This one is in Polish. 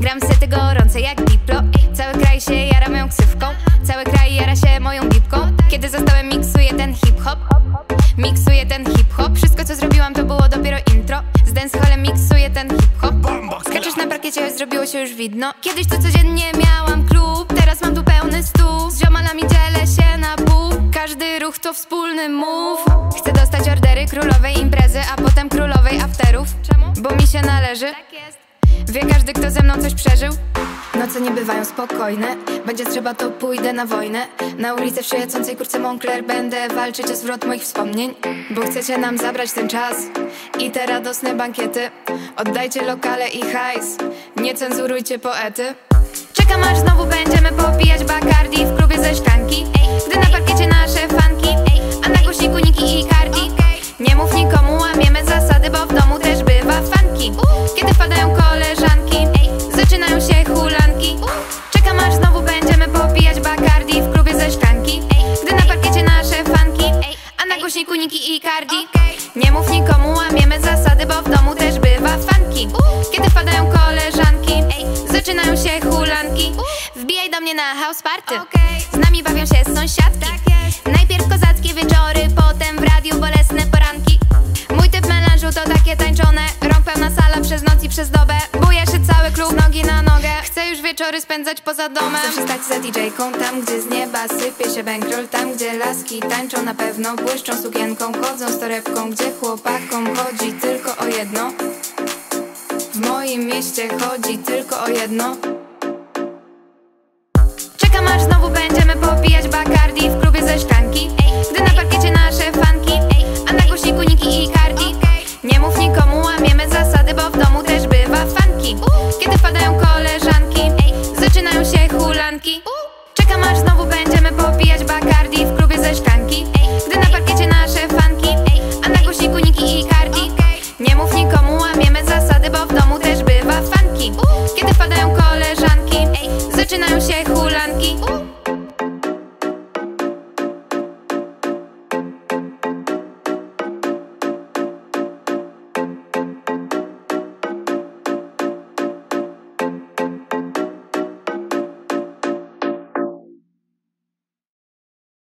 Gram sety gorące jak Diplo. Cały kraj się jara moją ksywką. Cały kraj jara się moją bibką Kiedy zostałem miksuję ten hip-hop Miksuję ten hip-hop. Wszystko co zrobiłam to było dopiero intro. Z dancehallem miksuję ten hip-hop. Skaczesz na parkiecie, zrobiło się już widno. Kiedyś to codziennie miałam klub Teraz mam tu pełny stół. Z ziomalami dzielę się na pół. Każdy ruch to wspólny move Chcę dostać ordery królowej imprezy A potem królowej afterów. Czemu? Bo mi się należy Wie każdy, kto ze mną coś przeżył? Noce nie bywają spokojne. Będzie trzeba, to pójdę na wojnę. Na ulicę w szyjecącej kurce Moncler Będę walczyć o zwrot moich wspomnień Bo chcecie nam zabrać ten czas. I te radosne bankiety. Oddajcie lokale i hajs. Nie cenzurujcie poety. Czekam aż znowu będziemy popijać Bacardi i Cardi Nie mów nikomu, łamiemy zasady Bo w domu też bywa fanki Kiedy wpadają koleżanki Zaczynają się hulanki. Wbijaj do mnie na house party. Z nami bawią się sąsiadki. Najpierw kozackie wieczory Potem w radiu bolesne poranki. Mój typ melanżu to takie tańczone. Rąk pełna sala przez noc i przez dobę wieczory spędzać poza domem. Chcę przestać za DJ-ką Tam gdzie z nieba sypie się bankroll Tam gdzie laski tańczą na pewno Błyszczą sukienką, chodzą z torebką Gdzie chłopakom chodzi tylko o jedno. W moim mieście chodzi tylko o jedno. Czekam aż znowu będziemy popijać bak Maćka masz, znowu będziemy popijać Bacardi w